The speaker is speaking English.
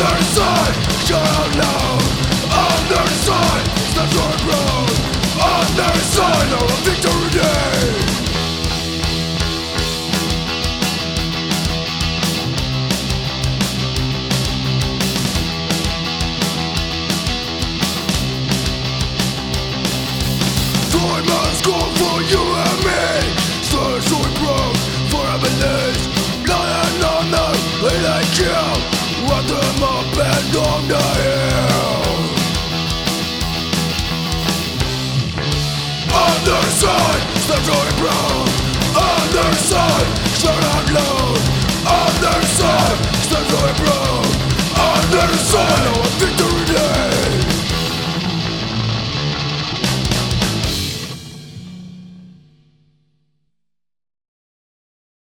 on the hill Underside, step going brown Underside, shout out loud Underside, step going brown. Underside,